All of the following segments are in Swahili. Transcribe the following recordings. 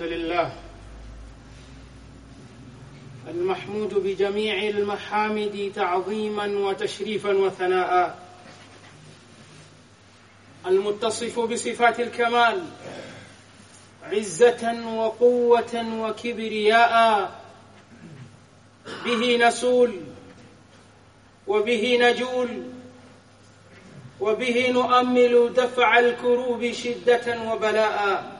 الحمد لله المحمود بجميع المحامد تعظيما وتشريفا وثناء المتصف بصفات الكمال عزة وقوة وكبرياء به نسول وبه نجول وبه نؤمل دفع الكروب شدة وبلاء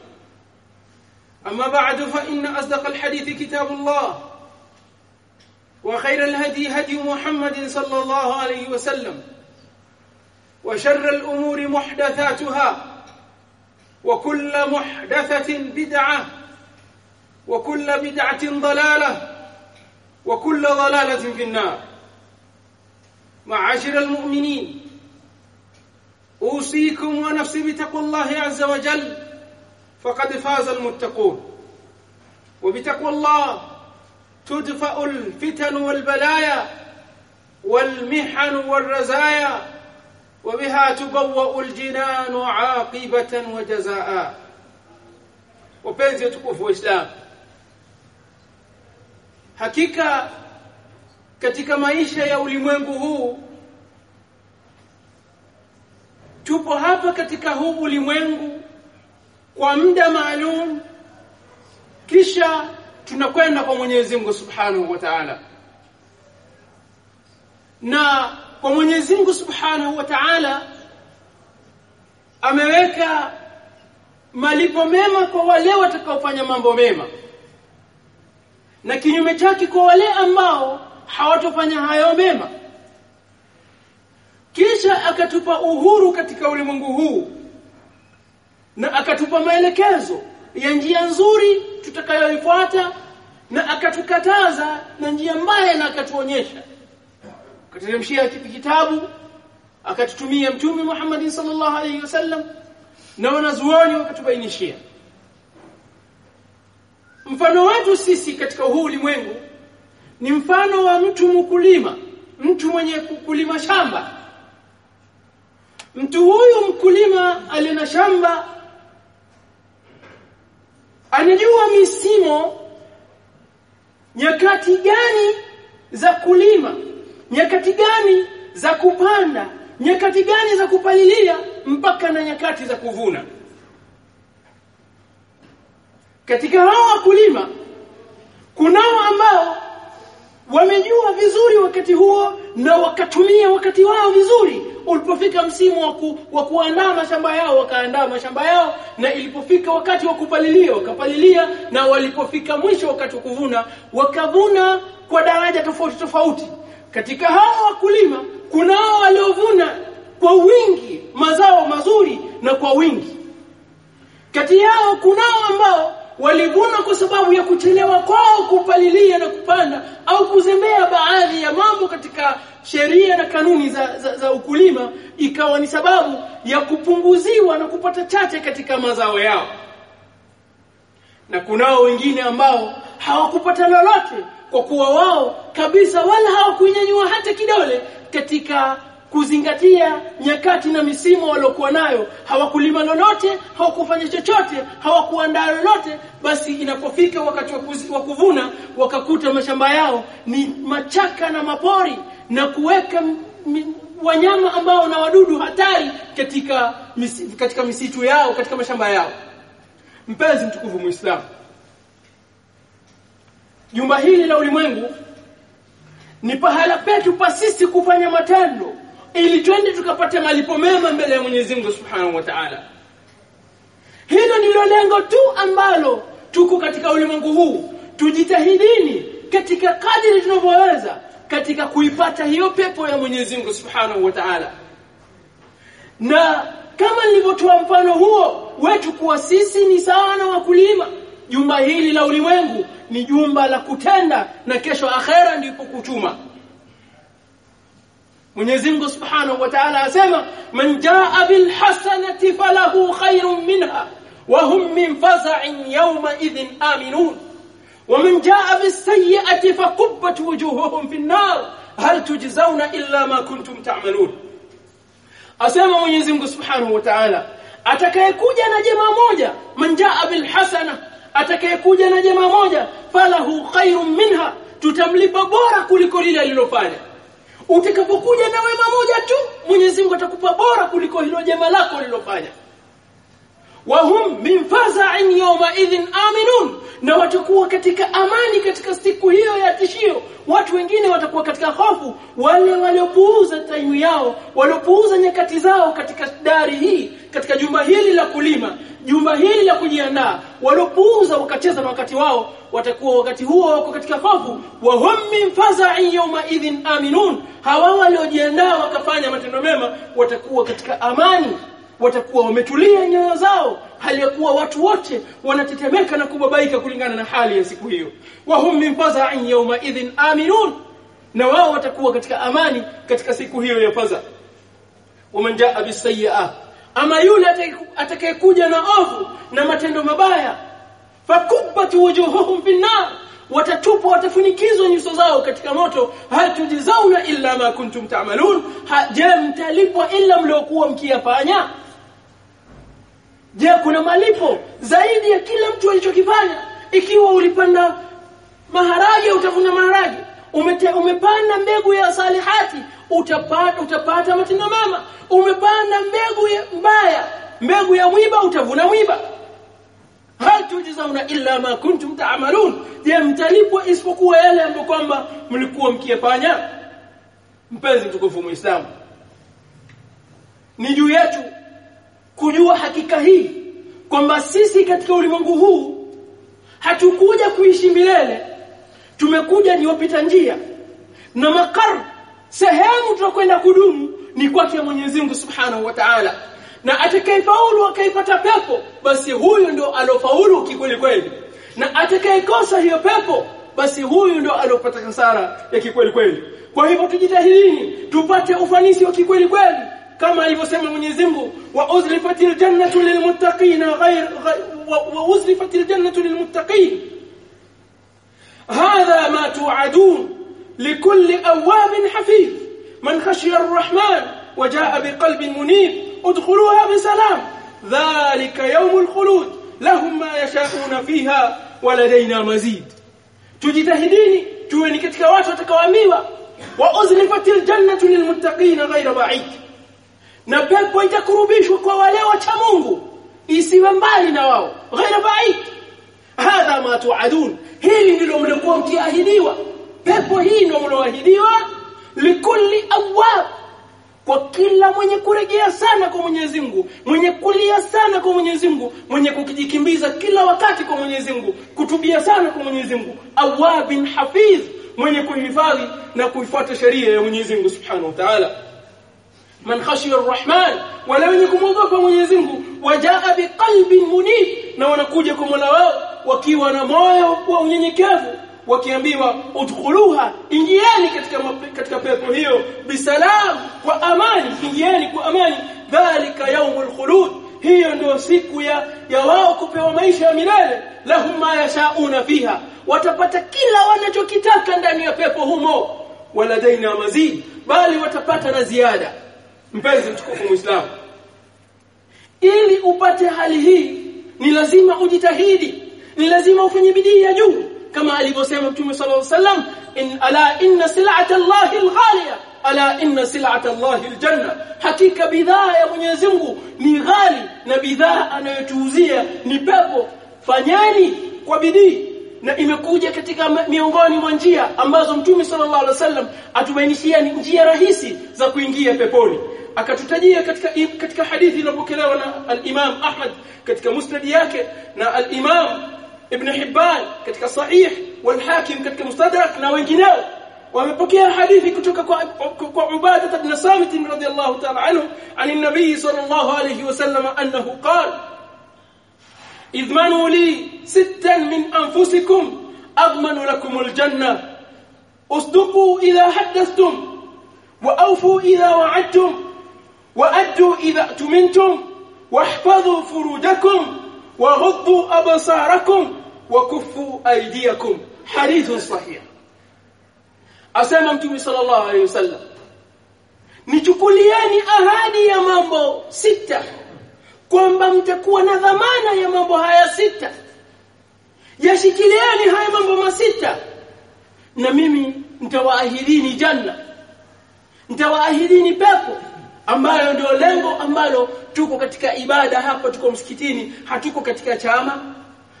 أما بعد فإن أصدق الحديث كتاب الله وخير الهدي هدي محمد صلى الله عليه وسلم وشر الأمور محدثاتها وكل محدثة بدعة وكل بدعة ضلالة وكل ضلالة في النار. معاشر المؤمنين أوصيكم ونفسي بتقوى الله عز وجل فقد فاز المتقون وبتقوى الله تدفأ الفتن والبلايا والمحن والرزايا وبها تبوأ الجنان عاقبة وجزاء wapenzi watukufu wa Islam hakika katika maisha ya ulimwengu huu tupo hapa katika huu ulimwengu kwa muda maalum kisha tunakwenda kwa Mwenyezi Mungu Subhanahu wa Ta'ala. Na kwa Mwenyezi Mungu Subhanahu wa Ta'ala ameweka malipo mema kwa wale watakaofanya mambo mema. Na kinyume chake kwa wale ambao hawatofanya hayo mema. Kisha akatupa uhuru katika ulimwengu huu na akatupa maelekezo ya njia nzuri tutakayoifuata na akatukataza na njia mbaya na akatuonyesha. Akateremshia kitabu akatutumia mtume Muhammad sallallahu alaihi wasallam na wanazuoni wakatubainishia. Mfano wetu sisi katika huu ulimwengu ni mfano wa mtu mkulima mtu mwenye kulima shamba. Mtu huyu mkulima alina shamba anajua misimo nyakati gani za kulima nyakati gani za kupanda nyakati gani za kupalilia mpaka na nyakati za kuvuna. Katika hao wakulima kunao ambao wamejua vizuri wakati huo na wakatumia wakati wao vizuri ulipofika msimu wa ku, wa kuandaa mashamba yao wakaandaa mashamba yao na ilipofika wakati wa kupalilia wakapalilia na walipofika mwisho wakati wa kuvuna wakavuna kwa daraja tofauti tofauti. Katika hao wakulima kunao waliovuna kwa wingi mazao mazuri na kwa wingi. Kati yao kunao ambao walivuna kwa sababu ya kuchelewa kwao kupalilia na kupanda au kuzembea baadhi ya mambo katika sheria na kanuni za, za, za ukulima ikawa ni sababu ya kupunguziwa na kupata chache katika mazao yao. Na kunao wengine ambao hawakupata lolote kwa kuwa wao kabisa wala hawakunyanyua hata kidole katika kuzingatia nyakati na misimu waliokuwa nayo. Hawakulima lolote hawakufanya chochote hawakuandaa lolote basi inapofika wakati wa kuvuna wakakuta mashamba yao ni machaka na mapori na kuweka wanyama ambao na wadudu hatari katika misi, katika misitu yao katika mashamba yao. Mpenzi mtukufu muislamu jumba hili la ulimwengu ni pahala petu pasisi kufanya matendo ili twende tukapate malipo mema mbele ya Mwenyezi Mungu Subhanahu wa Ta'ala. Hilo ndilo lengo tu ambalo tuko katika ulimwengu huu. Tujitahidini katika kadiri tunavyoweza katika kuipata hiyo pepo ya Mwenyezi Mungu Subhanahu wa Ta'ala. Na kama nilivyotoa mfano huo wetu kuwa sisi ni sawa na wakulima. Jumba hili la ulimwengu ni jumba la kutenda na kesho akhera ndipo kuchuma Mwenyezi Mungu Subhanahu wa Ta'ala asema man jaa bil hasanati falahu khairun minha wa hum min faza'in yawma idhin aminun. Wa man jaa bis sayyi'ati faqubbat wujuhuhum fin nar. Hal tujzauna illa ma kuntum ta'malun. Asema Mwenyezi Mungu Subhanahu wa Ta'ala atakayekuja na jema moja man jaa bil hasana atakayekuja na jema moja falahu khairun minha tutamlipa bora kuliko lile alilofanya utakapokuja na wema moja tu Mwenyezi Mungu atakupa bora kuliko hilo jema lako ulilofanya wahum min faza'in yawma idhin aminun. Na watakuwa katika amani katika siku hiyo ya tishio. Watu wengine watakuwa katika hofu. Wale waliopuuza taimu yao waliopuuza nyakati zao katika dari hii katika jumba hili la kulima jumba hili la kujiandaa waliopuuza wakacheza wakati wao watakuwa wakati huo wako katika hofu. Wa hum min faza'in yawma idhin aminun. Hawa waliojiandaa wakafanya matendo mema watakuwa katika amani watakuwa wametulia nyoyo zao. Hali ya kuwa watu wote wanatetemeka na kubabaika kulingana na hali ya siku hiyo. Wa hum min faza'in yawma idhin aminun. Na wao watakuwa katika amani katika siku hiyo ya faza. Waman jaa bisayyi'ah ama yule atakayekuja na ovu na matendo mabaya fakubbat wujuhuhum finnar. Watatupwa watafunikizwa nyuso zao katika moto. Hal tujizauna illa ma kuntum ta'malun. Je mtalipwa illa mliokuwa mkiyafanya je kuna malipo zaidi ya kila mtu alichokifanya? Ikiwa ulipanda maharage utavuna maharage Umete, umepanda mbegu ya salihati utapata utapata matendo mema. Umepanda mbegu ya mbaya mbegu ya mwiba utavuna mwiba. Hal tujzauna illa ma kuntum ta'malun. Je mtalipwa isipokuwa yale ambayo kwamba mlikuwa mkiyafanya? Mpenzi mtukufu muislamu ni juu yetu kujua hakika hii kwamba sisi katika ulimwengu huu hatukuja kuishi milele. Tumekuja ni wapita njia na makar sehemu tunakwenda kudumu ni kwake Mwenyezi Mungu Subhanahu wa Ta'ala. Na atakayefaulu akaipata pepo basi huyu ndio alofaulu kikweli kweli. Na atakayekosa hiyo pepo basi huyu ndio alopata hasara ya kikweli kweli. Kwa hivyo tujitahidini tupate ufanisi wa kikweli kweli kama alivyosema Mwenyezi Mungu wa uzlifatil jannatu lilmuttaqina ghayr wa uzlifatil jannatu lilmuttaqin هذا ما توعدون لكل أواب حفيظ من خشي الرحمن وجاء بقلب منيب ادخلوها بسلام ذلك يوم الخلود لهم ما يشاءون فيها ولدينا مزيد tujitahidini tuwe ni katika watu watakaoambiwa wa uzlifatil jannatu lilmuttaqina ghayra ba'id na pepo itakurubishwa kwa wale wacha Mungu. Isiwe mbali na wao. Ghaira ba'id hadha ma tuadun. Hili ndilo mlikuwa mkiahidiwa. Pepo hii ndio mlioahidiwa. Likulli awwab. Kwa kila mwenye kurejea sana kwa Mwenyezi Mungu mwenye kulia sana kwa Mwenyezi Mungu mwenye kukijikimbiza kila wakati kwa Mwenyezi Mungu kutubia sana kwa Mwenyezi Mungu. Awabin hafiz. Mwenye kuhifadhi na kuifuata sheria ya Mwenyezi Mungu Subhanahu wa Ta'ala man khashiya arrahman wala wenye kumwogopa Mwenyezi Mungu wajaa biqalbin munib na wanakuja kwa Mola wao wakiwa na moyo wa unyenyekevu wakiambiwa udkhuluha ingieni katika katika pepo hiyo bisalam kwa amani ingieni kwa amani dhalika yaumul khulud. Hiyo ndio siku ya ya wao kupewa maisha ya milele lahum ma yashauna fiha. Watapata kila wanachokitaka ndani ya pepo humo. Waladaina mazid bali watapata na ziada mpenzi mtukufu muislamu ili upate hali hii ni lazima ujitahidi ni lazima ufanye bidii ya juu kama alivyosema Mtume sallallahu alaihi wasallam in ala inna sil'ata Allahi al-ghaliya ala inna sil'ata Allahi al-janna. Hakika bidhaa ya Mwenyezi Mungu ni ghali na bidhaa anayotuuzia ni pepo. Fanyeni kwa bidii. Na imekuja katika miongoni mwa njia ambazo Mtume sallallahu alaihi wasallam atubainishia ni njia rahisi za kuingia peponi. Akatutajia katika katika hadithi iliyopokelewa na al-Imam Ahmad katika musnad yake na al-Imam Ibn Hibban katika sahih wal Hakim katika mustadrak na wengineo wamepokea hadithi kutoka kwa kwa Ubadah ibn Samit radhiyallahu ta'ala anhu صلى الله عليه وسلم أنه قال اضمنوا لي ستا من أنفسكم أضمن لكم الجنة اصدقوا إذا حدثتم وأوفوا إذا وعدتم وأدوا إذا أتمنتم واحفظوا فروجكم وغضوا أبصاركم وكفوا أيديكم حديث صحيح أسامة متومي صلى الله عليه وسلم nichukulieni ahadi ya mambo sita kwamba mtakuwa na dhamana ya mambo haya sita yashikilieni haya mambo masita na mimi nitawaahidini janna nitawaahidini pepo ambayo ndio lengo ambalo tuko katika ibada hapa tuko msikitini hatuko katika chama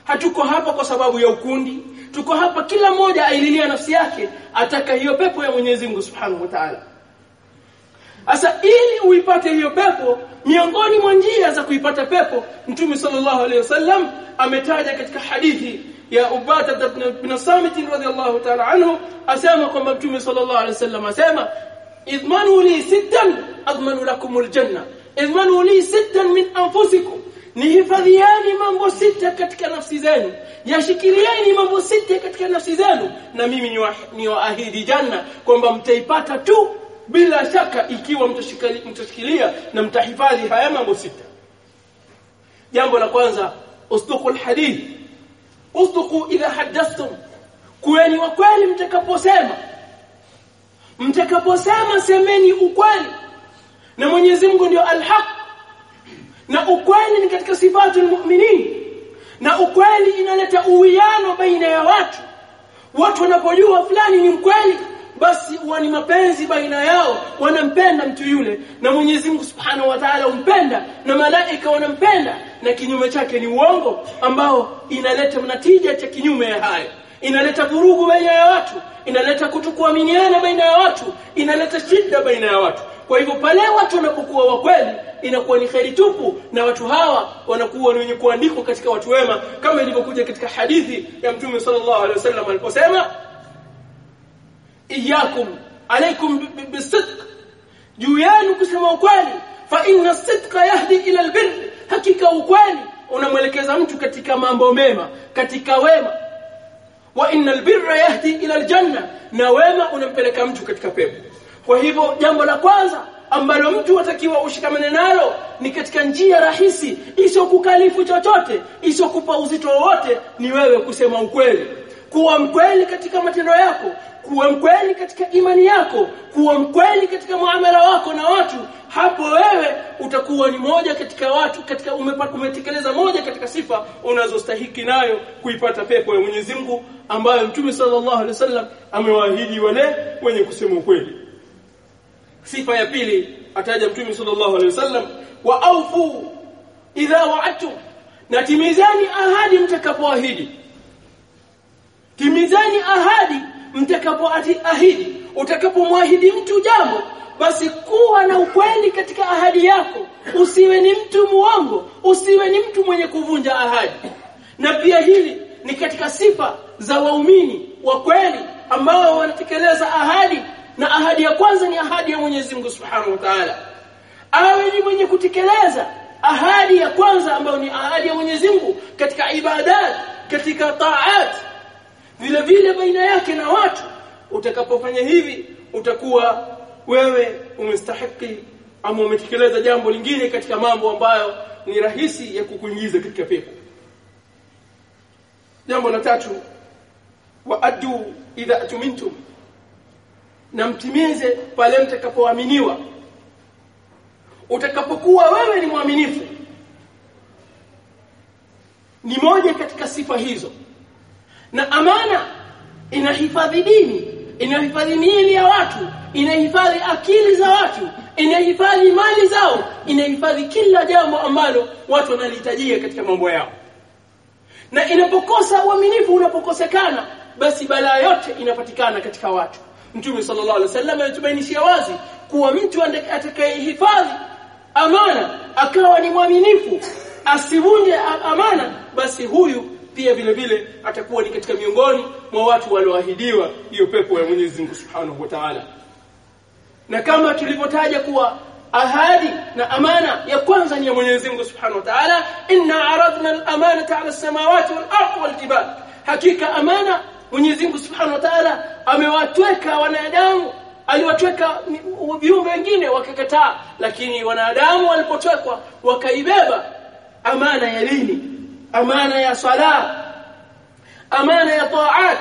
hatuko hapa kwa sababu ya ukundi tuko hapa kila mmoja aililia nafsi yake ataka hiyo pepo ya Mwenyezi Mungu Subhanahu wa Ta'ala. Asa ili uipate hiyo pepo miongoni mwa njia za kuipata pepo Mtume sallallahu alaihi wasallam ametaja katika hadithi ya Ubata ibn Samit radhiyallahu ta'ala anhu asema kwamba Mtume sallallahu alaihi wasallam asema idmanu li sittan admanu lakum aljanna idmanu li sittan min anfusikum nihifadhiani mambo sita katika nafsi zenu yashikilieni mambo sita katika nafsi zenu na mimi niwaahidi janna kwamba mtaipata tu bila shaka ikiwa mtashikilia na mtahifadhi haya mambo sita jambo la kwanza usduqu alhadith usduqu idha hadathtum kuweni wa kweli mtakaposema mtakaposema semeni ukweli na Mwenyezi Mungu ndio alhaq. Na ukweli ni katika sifatul mu'minin. Na ukweli inaleta uwiano baina ya watu. Watu wanapojua fulani ni mkweli basi wani ni mapenzi baina yao wanampenda mtu yule na Mwenyezi Mungu Subhanahu wa Ta'ala umpenda na malaika wanampenda na kinyume chake ni uongo ambao inaleta natija cha kinyume ya hayo. Inaleta vurugu baina ya watu inaleta kutokuaminiana baina ya watu inaleta shida baina ya watu. Kwa hivyo pale watu wanapokuwa wa kweli inakuwa ni kheri tupu na watu hawa wanakuwa ni wenye kuandikwa katika watu wema kama ilivyokuja katika hadithi ya Mtume sallallahu alaihi wasallam aliposema iyakum alaikum bisidq. Juu yenu kusema ukweli fa inna sidqa yahdi ila albir hakika ukweli unamwelekeza mtu katika mambo mema katika wema wa inal birra yahdi ila aljanna na wema unampeleka mtu katika pepo. Kwa hivyo jambo la kwanza ambalo mtu atakiwa ushikamane nalo ni katika njia rahisi isiyokukalifu chochote isiyokupa uzito wowote ni wewe kusema ukweli kuwa mkweli katika matendo yako kuwa mkweli katika imani yako kuwa mkweli katika muamala wako na watu hapo wewe utakuwa ni moja katika watu katika umetekeleza moja katika sifa unazostahiki nayo kuipata pepo ya Mwenyezi Mungu ambayo Mtume sallallahu alaihi wasallam amewaahidi wale wenye kusema ukweli. Sifa ya pili ataja Mtume sallallahu alaihi wasallam wa aufu idha wa'adtum. Natimizani ahadi mtakapoahidi timizani ahadi mtakapoahidi utakapomwahidi mtu jambo basi kuwa na ukweli katika ahadi yako. Usiwe ni mtu muongo usiwe ni mtu mwenye kuvunja ahadi. Na pia hili ni katika sifa za waumini wa kweli ambao wanatekeleza ahadi na ahadi ya kwanza ni ahadi ya Mwenyezi Mungu Subhanahu wa Ta'ala. Awe ni mwenye kutekeleza ahadi ya kwanza ambayo ni ahadi ya Mwenyezi Mungu katika ibadat katika taat vile vile baina yake na watu. Utakapofanya hivi utakuwa wewe umestahiki ama umetekeleza jambo lingine katika mambo ambayo ni rahisi ya kukuingiza katika pepo. Jambo la tatu wa adu idha atumintum na mtimize pale mtakapoaminiwa. Utakapokuwa wewe ni mwaminifu. Ni moja katika sifa hizo na amana inahifadhi dini inahifadhi miili ya watu inahifadhi akili za watu inahifadhi mali zao inahifadhi kila jambo ambalo watu wanalihitajia katika mambo yao. Na inapokosa uaminifu unapokosekana basi balaa yote inapatikana katika watu. Mtume sallallahu alaihi wasallam alitubainishia wazi kuwa mtu atakayehifadhi amana akawa ni mwaminifu asivunje amana basi huyu pia vile vile atakuwa ni katika miongoni mwa watu walioahidiwa hiyo pepo ya Mwenyezi Mungu Subhanahu wa Ta'ala. Na kama tulivyotaja kuwa ahadi na amana ya kwanza ni ya Mwenyezi Mungu Subhanahu wa Ta'ala inna aradna al-amanata 'ala as-samawati wal-ardi wal-jibal. Hakika amana Mwenyezi Mungu Subhanahu wa Ta'ala amewatweka wanadamu aliwatweka viumbe wengine wakakataa lakini wanadamu walipotwekwa wakaibeba amana ya dini amana ya sala amana ya taat?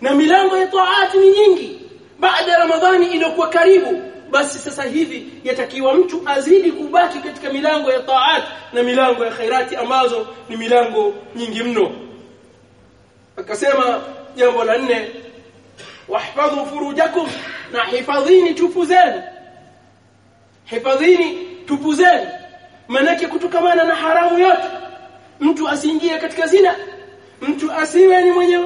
Na milango ya taat ni nyingi. Baada ya ramadhani iliyokuwa karibu basi sasa hivi yatakiwa mtu azidi kubaki katika milango ya taat na milango ya khairati ambazo ni milango nyingi mno. Akasema jambo la nne wahfadhu furujakum na hifadhini tupu zenu. Hifadhini tupu zenu. Manake kutokamana na haramu yote mtu asiingie katika zina. Mtu asiwe ni mwenye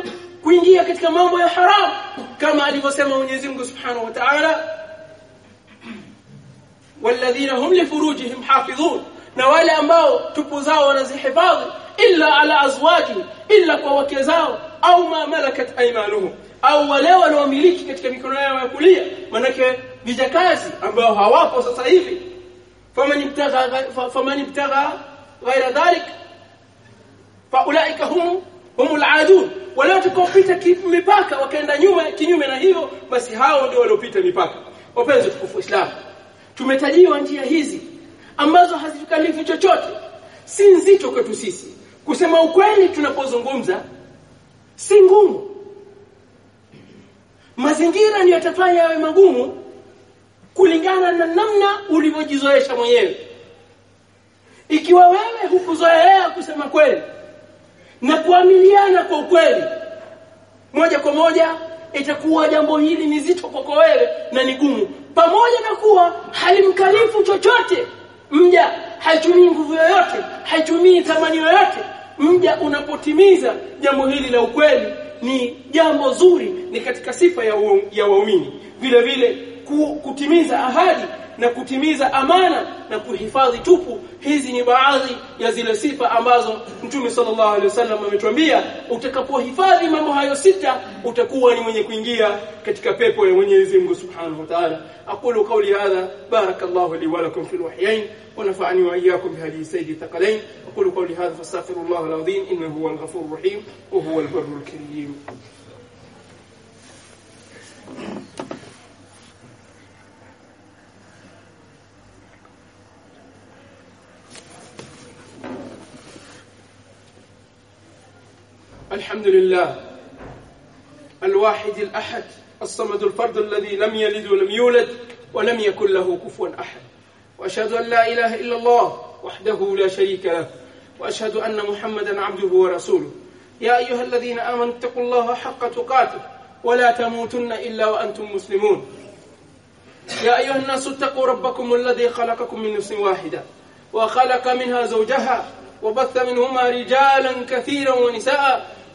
kuingia katika mambo ya haram. Kama alivyosema Mwenyezi Mungu Subhanahu wa Ta'ala walladhina hum li furujihim hafidhun. Na wale ambao tupu zao wanazihifadhi illa ala azwaji illa kwa wake zao au ma malakat aymanuhum. Au wale wanaomiliki katika mikono yao ya kulia manake vijakazi ambao hawapo sasa hivi. Faman ibtagha faman ibtagha ghaira dhalik faulaika hum humul aadun. Wale mipaka wakaenda nyuma kinyume na hiyo basi hao ndio waliopita mipaka. Wapenzi tukufu Islam tumetajiwa njia hizi ambazo hazitukalifu chochote. Si nzito kwetu sisi. Kusema ukweli tunapozungumza si ngumu. Mazingira ndiyo yatafanya yawe magumu kulingana na namna ulivyojizoesha mwenyewe. Ikiwa wewe hukuzoea kusema kweli na kuamiliana kwa ukweli. Moja kwa moja itakuwa jambo hili ni zito kwako wewe na ni gumu. Pamoja na kuwa halimkalifu chochote mja haitumii nguvu yoyote haitumii thamani yoyote mja unapotimiza jambo hili la ukweli ni jambo zuri ni katika sifa ya, waumini. Vile vile ku, kutimiza ahadi na kutimiza amana na kuhifadhi tupu. Hizi ni baadhi ya zile sifa ambazo Mtume sallallahu alaihi wasallam ametuambia utakapohifadhi mambo hayo sita utakuwa ni mwenye kuingia katika pepo ya Mwenyezi Mungu Subhanahu wa Ta'ala. Aqulu qawli hadha barakallahu li wa lakum fil wahyain wa nafa'ani wa iyyakum bi hadhihi sayyidi thaqalain aqulu qawli hadha fastaghfirullaha al-azim innahu huwal ghafurur rahim wa huwal barrul karim الحمد لله الواحد الأحد الصمد الفرد الذي لم يلد ولم يولد ولم يكن له كفوا أحد. وأشهد أن لا إله إلا الله وحده لا شريك له. وأشهد أن محمدا عبده ورسوله. يا أيها الذين آمنوا اتقوا الله حق تقاته ولا تموتن إلا وأنتم مسلمون. يا أيها الناس اتقوا ربكم الذي خلقكم من نفس واحدة وخلق منها زوجها وبث منهما رجالا كثيرا ونساء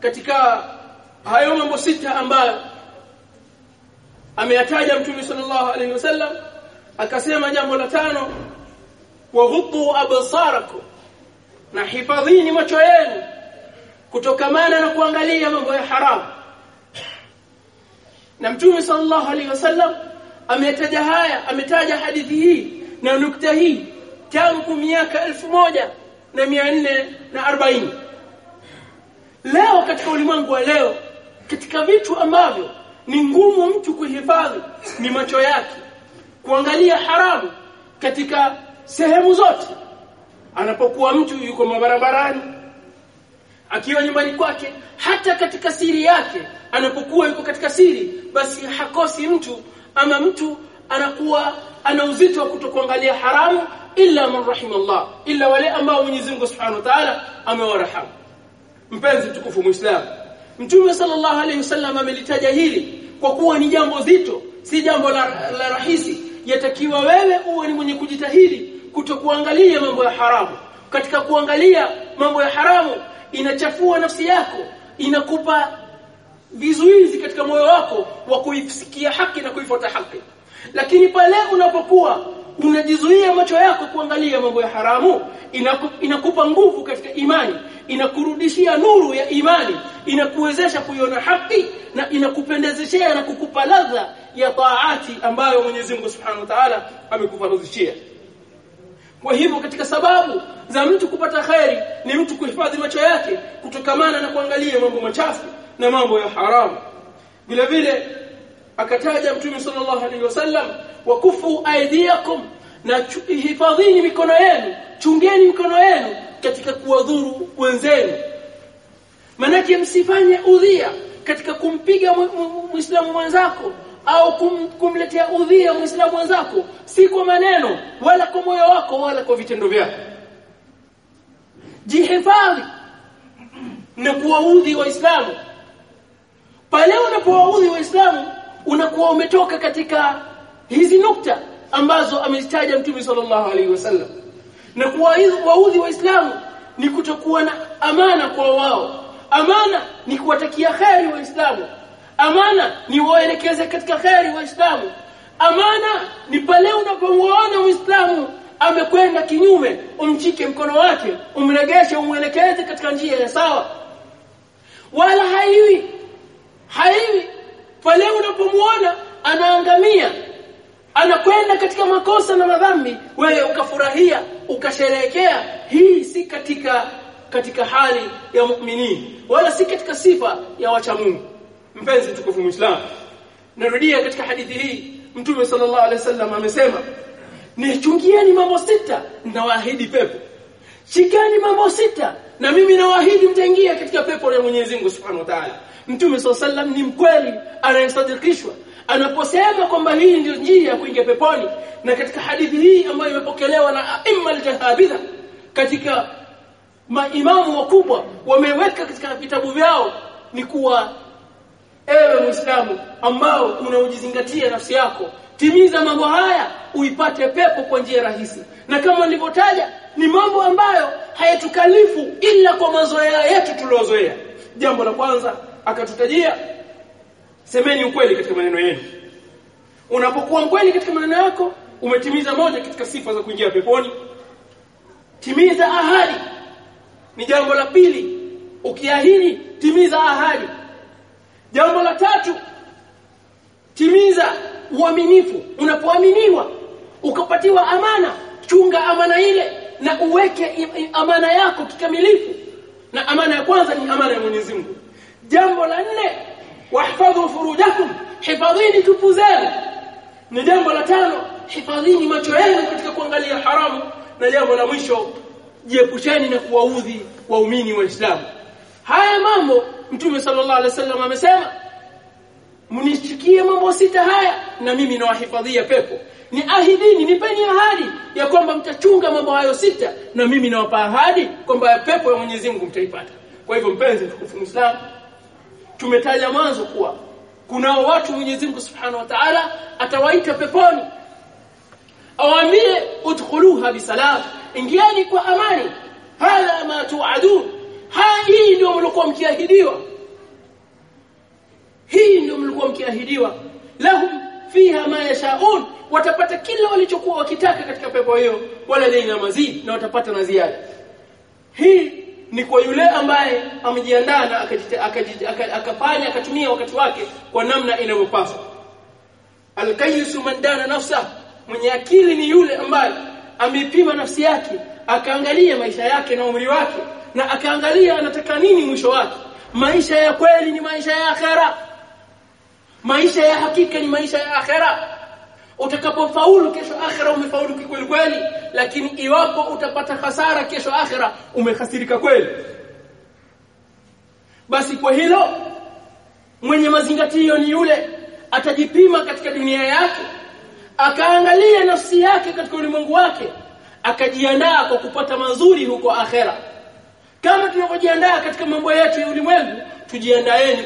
katika hayo mambo sita ambayo ameyataja mtume sallallahu alaihi wasallam akasema jambo la tano waghuddu absarakum na hifadhini macho yenu kutokamana na kuangalia mambo ya haramu na mtume sallallahu alaihi wasallam ametaja haya ametaja hadithi hii na nukta hii tangu miaka elfu moja na mia nne na arobaini leo katika ulimwengu wa leo katika vitu ambavyo ni ngumu mtu kuhifadhi ni macho yake. Kuangalia haramu katika sehemu zote. Anapokuwa mtu yuko mabarabarani akiwa nyumbani kwake hata katika siri yake anapokuwa yuko katika siri basi hakosi mtu ama mtu anakuwa ana uzito wa kutokuangalia haramu illa man rahimallah illa wale ambao Mwenyezi Mungu Subhanahu wa Ta'ala amewarahamu mpenzi mtukufu muislamu mtume sallallahu alaihi wasallam amelitaja hili kwa kuwa ni jambo zito si jambo la, la rahisi. Yatakiwa wewe uwe ni mwenye kujitahidi kutokuangalia mambo ya haramu. Katika kuangalia mambo ya haramu inachafua nafsi yako inakupa vizuizi katika moyo wako wa kuisikia haki na kuifuata haki. Lakini pale unapokuwa unajizuia macho yako kuangalia mambo ya haramu. Inaku, inakupa nguvu katika imani. Inakurudishia nuru ya imani. Inakuwezesha kuiona haki na inakupendezeshea na kukupa ladha ya taati ambayo Mwenyezi Mungu Subhanahu wa Ta'ala amekufaradhishia kwa hivyo katika sababu za mtu kupata khairi ni mtu kuhifadhi macho yake kutokamana na kuangalia mambo machafu na mambo ya haramu. Vile vile akataja mtume sallallahu alaihi wasallam wakufu aidiakum na hifadhini mikono yenu chungeni mikono yenu katika kuwadhuru wenzenu. Manake msifanye udhia katika kumpiga muislamu mwenzako au kum, kumletea udhia muislamu mwenzako si kwa maneno wala kwa moyo wako wala kwa vitendo vyako. Jihifadhi na kuwaudhi waislamu. Pale unapowaudhi waislamu unakuwa umetoka katika hizi nukta ambazo amezitaja mtume sallallahu alaihi wasallam. Na kuwa kuwaudhi waislamu ni kutokuwa na amana kwa wao. Amana ni kuwatakia kheri waislamu. Amana ni waelekeze katika kheri waislamu. Amana ni pale unapomwona muislamu amekwenda kinyume umchike mkono wake umregeshe umwelekeze katika njia ya sawa. Wala haiwi haiwi pale unapomuona anaangamia. Anakwenda katika makosa na madhambi. Wewe ukafurahia ukasherehekea. Hii si katika katika hali ya muumini wala si katika sifa ya wacha Mungu. Mpenzi mtukufu muislamu narudia katika hadithi hii. Mtume sallallahu alaihi wasallam amesema nichungieni mambo sita nawaahidi pepo. Shikeni mambo sita na mimi nawaahidi mtaingia katika pepo ya Mwenyezi Mungu Subhanahu wa Ta'ala mtume sallallahu sallam ni mkweli anayesadikishwa. Anaposema kwamba hii ndio njia ya kuingia peponi na katika hadithi hii ambayo imepokelewa na aima aljahabidha katika maimamu wakubwa wameweka katika vitabu vyao ni kuwa ewe muislamu ambao unaojizingatia nafsi yako timiza mambo haya uipate pepo kwa njia rahisi. Na kama nilivyotaja ni mambo ambayo hayatukalifu ila kwa mazoea yetu tuliozoea. Jambo la kwanza akatutajia semeni ukweli katika maneno yenu. Unapokuwa mkweli katika maneno yako umetimiza moja katika sifa za kuingia peponi. Timiza ahadi. Ni jambo la pili ukiahidi timiza ahadi. Jambo la tatu timiza uaminifu. Unapoaminiwa ukapatiwa amana chunga amana ile na uweke amana yako kikamilifu. Na amana ya kwanza ni amana ya Mwenyezi Mungu jambo la nne wahfadhu furujakum hifadhini tupu zenu. Ni jambo la tano hifadhini macho yenu katika kuangalia haramu. Na jambo la mwisho jiepusheni na kuwaudhi waumini waislamu haya mambo mtume sallallahu alaihi wasallam amesema mnishikie mambo sita haya na mimi nawahifadhia pepo. Ni ahidini nipeni ahadi ya kwamba mtachunga mambo hayo sita na mimi nawapa ahadi kwamba pepo ya Mwenyezi Mungu mtaipata. Kwa hivyo mpenzi mtukufu Muislamu tumetaja mwanzo kuwa kunao watu Mwenyezi Mungu Subhanahu wa Ta'ala atawaita peponi. Awaambie udkhuluha bisalam ingiani kwa amani. Hadha ma tuadun. Hii ndio mlikuwa mkiahidiwa. Hii ndio mlikuwa mkiahidiwa. Lahum fiha ma yashaun. Watapata kila walichokuwa wakitaka katika pepo hiyo. Wala lina mazid na watapata na ziada. Hii ni kwa yule ambaye amejiandaa na akafanya akatumia wakati wake kwa namna inayopaswa alkayyisu man dana nafsa mwenye akili ni yule ambaye amepima nafsi yake akaangalia maisha yake na umri wake na akaangalia anataka nini mwisho wake. Maisha ya kweli ni maisha ya akhera. Maisha ya hakika ni maisha ya akhera utakapofaulu kesho akhira umefaulu kweli kweli lakini iwapo utapata hasara kesho akhira umehasirika kweli. Basi kwa hilo mwenye mazingatio ni yule atajipima katika dunia yake akaangalia nafsi yake katika ulimwengu wake akajiandaa kwa kupata mazuri huko akhera. Kama tunavyojiandaa katika mambo yetu ya ulimwengu tujiandaeni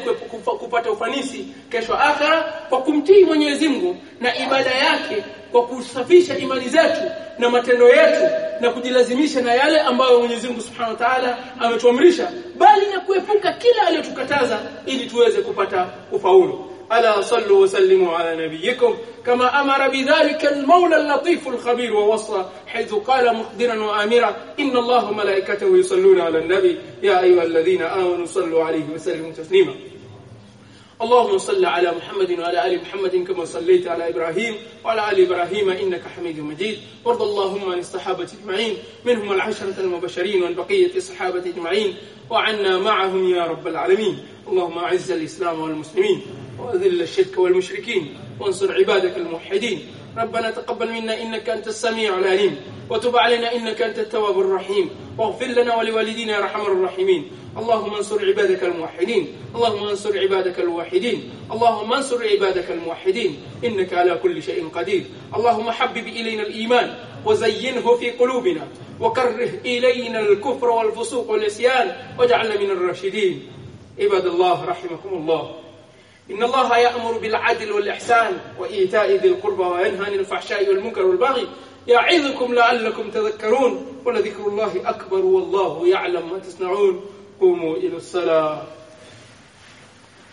kupata ufanisi kesho akhera kwa kumtii Mwenyezi Mungu na ibada yake kwa kusafisha imani zetu na matendo yetu na kujilazimisha na yale ambayo Mwenyezi Mungu Subhanahu wa Ta'ala ametuamrisha bali na kuepuka kila aliyotukataza ili tuweze kupata ufaulu ألا صلوا وسلموا على نبيكم كما أمر بذلك المولى اللطيف الخبير ووصى حيث قال مخبرا وآمرا إن الله وملائكته يصلون على النبي. يا أيها الذين آمنوا صلوا عليه وسلموا تسليما. اللهم صل على محمد وعلى آل محمد كما صليت على إبراهيم وعلى آل إبراهيم إنك حميد مجيد. وارض اللهم عن الصحابة أجمعين منهم العشرة المبشرين وعن بقيه الصحابة أجمعين وعنا معهم يا رب العالمين. اللهم أعز الإسلام والمسلمين. وأذل الشرك والمشركين. وانصر عبادك الموحدين. ربنا تقبل منا إنك أنت السميع العليم. وتب علينا إنك أنت التواب الرحيم. واغفر لنا ولوالدينا يا أرحم الراحمين. اللهم انصر عبادك الموحدين. اللهم انصر عبادك الواحدين اللهم انصر عبادك الموحدين. إنك على كل شيء قدير. اللهم حبب إلينا الإيمان. وزينه في قلوبنا. وكره إلينا الكفر والفسوق والعصيان. واجعلنا من الراشدين. عباد الله رحمكم الله. إن الله يأمر بالعدل والإحسان وإيتاء ذي القربى وينهى عن الفحشاء والمنكر والبغي يعظكم لعلكم تذكرون ولذكر الله أكبر والله يعلم ما تصنعون. قوموا إلى الصلاة.